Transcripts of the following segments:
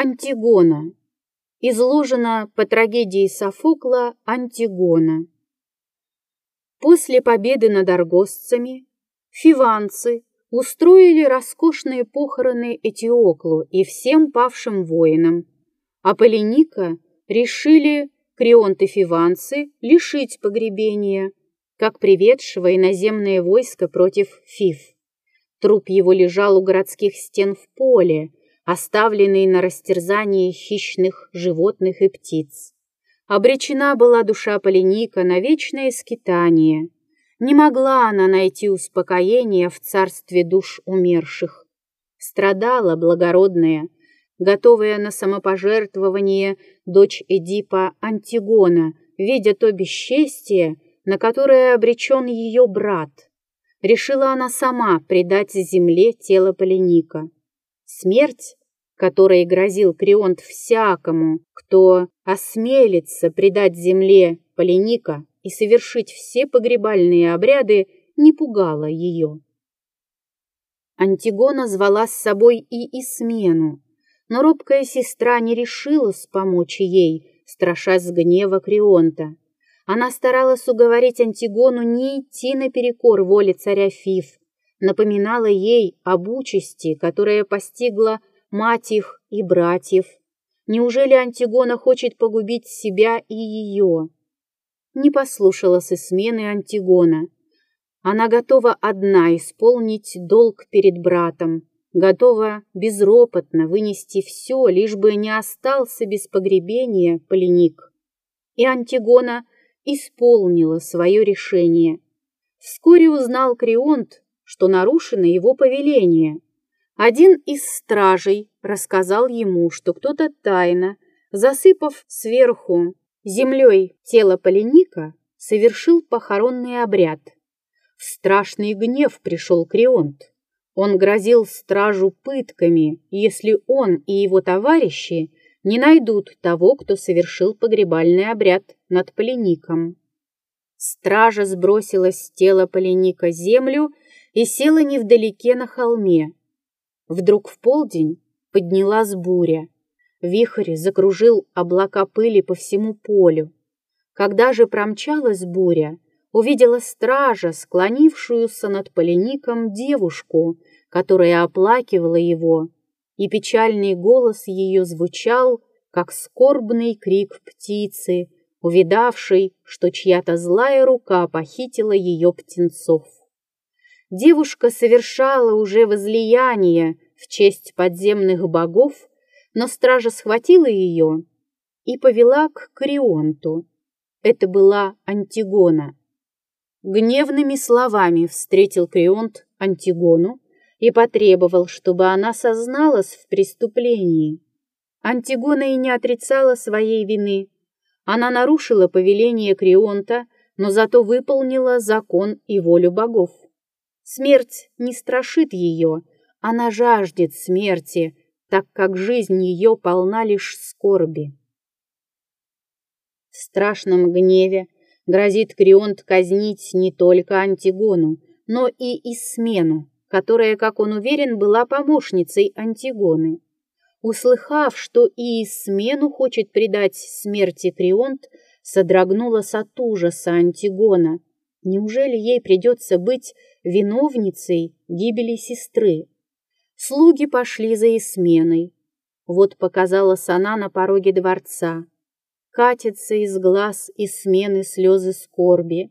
Антигона. Изложена по трагедии Софокла Антигона. После победы над аргостцами фиванцы устроили роскошные похороны Этиоклу и всем павшим воинам, а Полиника решили Крионты фиванцы лишить погребения, как приведшего иноземное войско против Фив. Труп его лежал у городских стен в поле, оставленный на растерзание хищных животных и птиц. Обречена была душа Полиника на вечное скитание. Не могла она найти успокоения в царстве душ умерших. Страдала благородная, готовая на самопожертвование дочь Эдипа Антигона, видя то бесчестие, на которое обречен ее брат. Решила она сама предать земле тело Полиника. Смерть которой грозил Крионт всякому, кто осмелится предать земле Полиника и совершить все погребальные обряды, не пугала ее. Антигона звала с собой и Исмену, но робкая сестра не решилась помочь ей, страшась гнева Крионта. Она старалась уговорить Антигону не идти наперекор воле царя Фиф, напоминала ей об участи, которая постигла мать их и братьев. Неужели Антигона хочет погубить себя и ее? Не послушалась и смены Антигона. Она готова одна исполнить долг перед братом, готова безропотно вынести все, лишь бы не остался без погребения поленик. И Антигона исполнила свое решение. Вскоре узнал Крионт, что нарушено его повеление, один из стражей рассказал ему, что кто-то тайно, засыпав сверху землей тело Полиника, совершил похоронный обряд. В страшный гнев пришел Крионт. Он грозил стражу пытками, если он и его товарищи не найдут того, кто совершил погребальный обряд над Полиником. Стража сбросила с тела Полиника землю и села невдалеке на холме, Вдруг в полдень поднялась буря. Вихрь закружил облака пыли по всему полю. Когда же промчалась буря, увидела стража, склонившуюся над полеником девушку, которая оплакивала его, и печальный голос ее звучал, как скорбный крик птицы, увидавшей, что чья-то злая рука похитила ее птенцов. Девушка совершала уже возлияние в честь подземных богов, но стража схватила ее и повела к Крионту. Это была Антигона. Гневными словами встретил Крионт Антигону и потребовал, чтобы она созналась в преступлении. Антигона и не отрицала своей вины. Она нарушила повеление Крионта, но зато выполнила закон и волю богов. Смерть не страшит ее, она жаждет смерти, так как жизнь ее полна лишь скорби. В страшном гневе грозит Крионт казнить не только Антигону, но и Исмену, которая, как он уверен, была помощницей Антигоны. Услыхав, что и Исмену хочет предать смерти Крионт, содрогнулась от ужаса Антигона. Неужели ей придется быть виновницей гибели сестры? Слуги пошли за Исменой. Вот показалась она на пороге дворца. Катятся из глаз Исмены слезы скорби.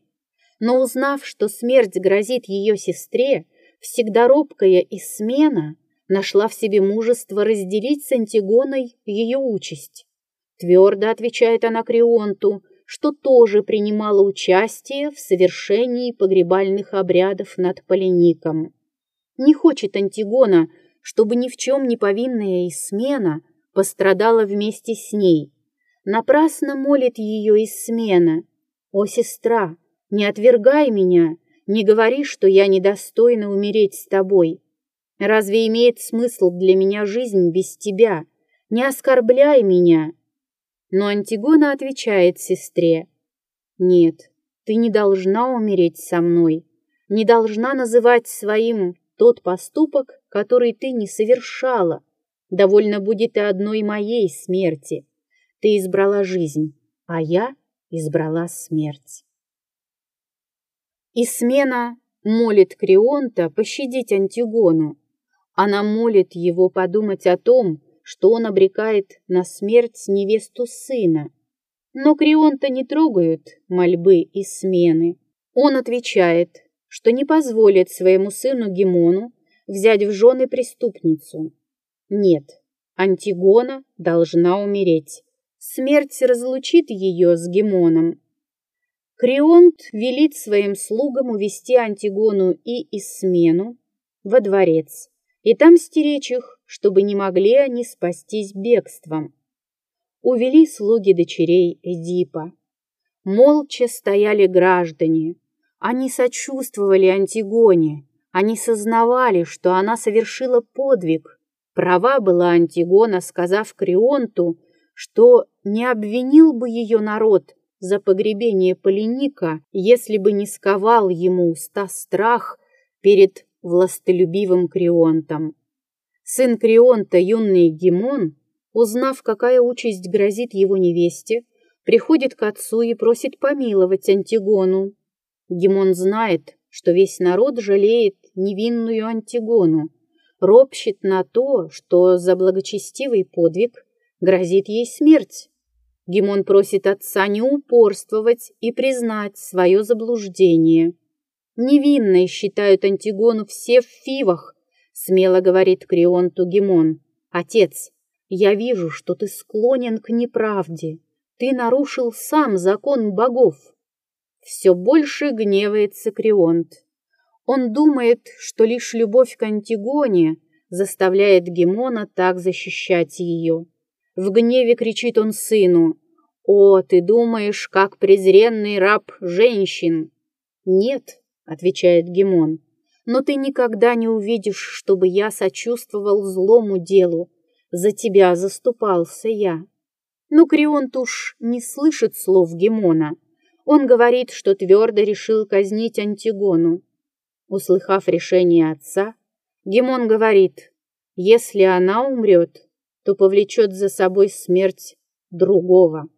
Но узнав, что смерть грозит ее сестре, всегда робкая Исмена нашла в себе мужество разделить с Антигоной ее участь. Твердо отвечает она Крионту, что тоже принимала участие в совершении погребальных обрядов над Полеником. Не хочет Антигона, чтобы ни в чем не повинная Исмена пострадала вместе с ней. Напрасно молит ее Исмена. «О, сестра, не отвергай меня, не говори, что я недостойна умереть с тобой. Разве имеет смысл для меня жизнь без тебя? Не оскорбляй меня, но Антигона отвечает сестре, «Нет, ты не должна умереть со мной, не должна называть своим тот поступок, который ты не совершала. Довольно будет и одной моей смерти. Ты избрала жизнь, а я избрала смерть. И смена молит Крионта пощадить Антигону. Она молит его подумать о том, что он обрекает на смерть невесту сына. Но Крионта не трогают мольбы и смены. Он отвечает, что не позволит своему сыну Гимону взять в жены преступницу. Нет, Антигона должна умереть. Смерть разлучит ее с Гимоном. Крионт велит своим слугам увести Антигону и Исмену во дворец, и там стеречь их, чтобы не могли они спастись бегством. Увели слуги дочерей Эдипа. Молча стояли граждане. Они сочувствовали Антигоне, они сознавали, что она совершила подвиг. Права была Антигона, сказав Крионту, что не обвинил бы ее народ за погребение Полиника, если бы не сковал ему уста страх перед властолюбивым Крионтом. Сын Крионта, юный Гимон, узнав, какая участь грозит его невесте, приходит к отцу и просит помиловать Антигону. Гимон знает, что весь народ жалеет невинную Антигону, ропщет на то, что за благочестивый подвиг грозит ей смерть. Гимон просит отца не упорствовать и признать свое заблуждение. Невинной считают Антигону все в фивах, смело говорит Крионту Гимон. Отец, я вижу, что ты склонен к неправде. Ты нарушил сам закон богов. Все больше гневается Крионт. Он думает, что лишь любовь к Антигоне заставляет Гимона так защищать ее. В гневе кричит он сыну. «О, ты думаешь, как презренный раб женщин!» «Нет», — отвечает Гимон, «но ты никогда не увидишь, чтобы я сочувствовал злому делу. За тебя заступался я». Но Крионт уж не слышит слов Гимона. Он говорит, что твердо решил казнить Антигону. Услыхав решение отца, Гимон говорит, если она умрет, то повлечет за собой смерть другого.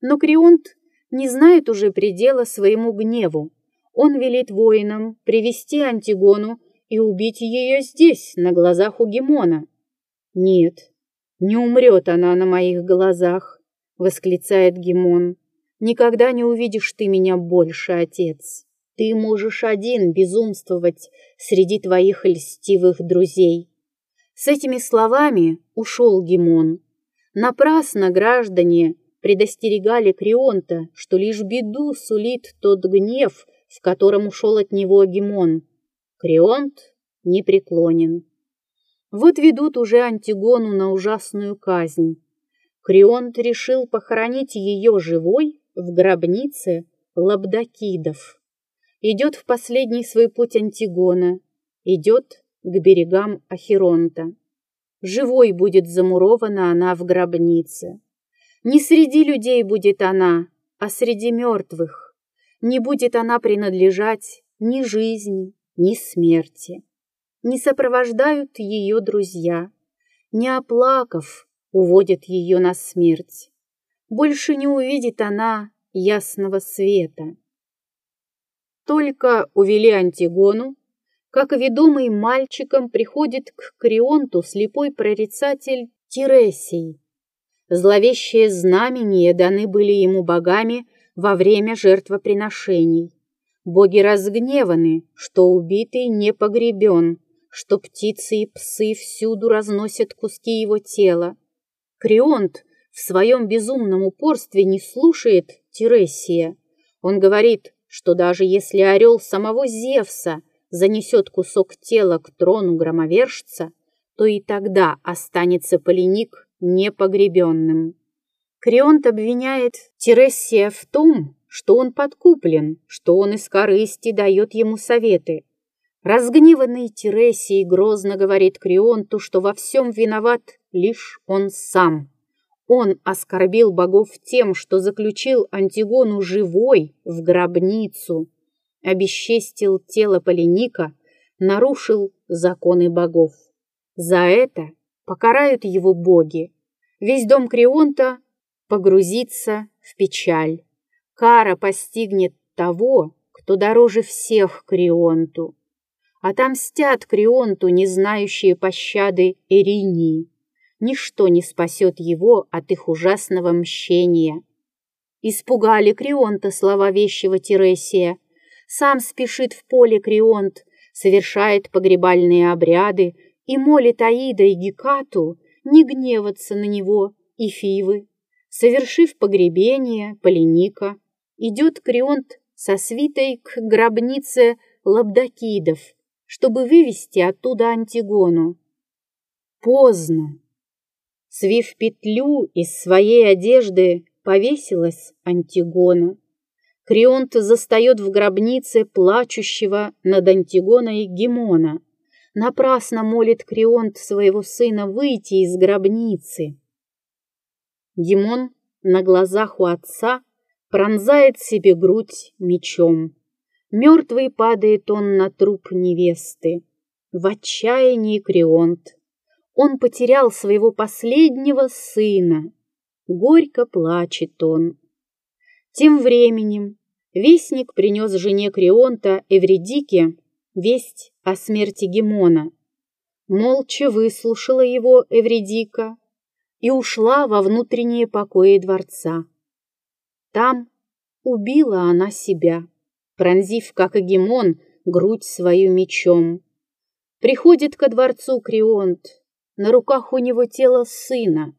Но Крионт не знает уже предела своему гневу. Он велит воинам привести Антигону и убить ее здесь, на глазах у Гимона. «Нет, не умрет она на моих глазах», — восклицает Гимон. «Никогда не увидишь ты меня больше, отец. Ты можешь один безумствовать среди твоих льстивых друзей. С этими словами ушел Гимон. Напрасно граждане предостерегали Крионта, что лишь беду сулит тот гнев, в котором ушел от него Гимон. Крионт непреклонен. Вот ведут уже Антигону на ужасную казнь. Крионт решил похоронить ее живой в гробнице Лабдакидов. Идет в последний свой путь Антигона, идет к берегам Ахиронта. Живой будет замурована она в гробнице. Не среди людей будет она, а среди мертвых. Не будет она принадлежать ни жизни, ни смерти. Не сопровождают ее друзья, не оплакав, уводят ее на смерть. Больше не увидит она ясного света. Только увели Антигону, как ведомый мальчиком приходит к Крионту слепой прорицатель Тиресий. Зловещие знамения даны были ему богами во время жертвоприношений. Боги разгневаны, что убитый не погребен, что птицы и псы всюду разносят куски его тела. Крионт в своем безумном упорстве не слушает Тиресия. Он говорит, что даже если орел самого Зевса занесет кусок тела к трону громовержца, то и тогда останется Полиник непогребенным. Крионт обвиняет Тересия в том, что он подкуплен, что он из корысти дает ему советы. Разгневанный Тересий грозно говорит Крионту, что во всем виноват лишь он сам. Он оскорбил богов тем, что заключил Антигону живой в гробницу, обесчестил тело Полиника, нарушил законы богов. За это покарают его боги. Весь дом Крионта погрузится в печаль. Кара постигнет того, кто дороже всех Крионту. Отомстят Крионту, не знающие пощады Эринии. Ничто не спасет его от их ужасного мщения. Испугали Крионта слова вещего Тересия. Сам спешит в поле Крионт, совершает погребальные обряды и молит Аида и Гекату не гневаться на него и Фивы. Совершив погребение, Полиника идет Крионт со свитой к гробнице Лабдакидов, чтобы вывести оттуда Антигону. Поздно. Свив петлю из своей одежды, повесилась Антигона. Крионт застает в гробнице плачущего над Антигоной Гимона. Напрасно молит Крионт своего сына выйти из гробницы. Гимон на глазах у отца пронзает себе грудь мечом. Мертвый падает он на труп невесты. В отчаянии Крионт. Он потерял своего последнего сына. Горько плачет он. Тем временем Вестник принес жене Крионта Эвредике весть о смерти Гемона. Молча выслушала его Эвредика и ушла во внутренние покои дворца. Там убила она себя, пронзив, как и Гемон, грудь свою мечом. Приходит ко дворцу Крионт, на руках у него тело сына.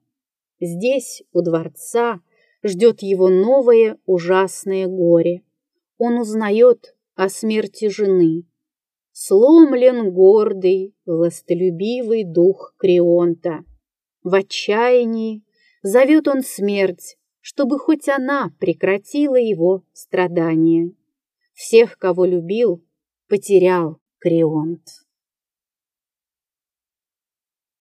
Здесь, у дворца, ждет его новое ужасное горе. Он узнает о смерти жены. Сломлен гордый, властолюбивый дух Крионта. В отчаянии зовет он смерть, чтобы хоть она прекратила его страдания. Всех, кого любил, потерял Крионт.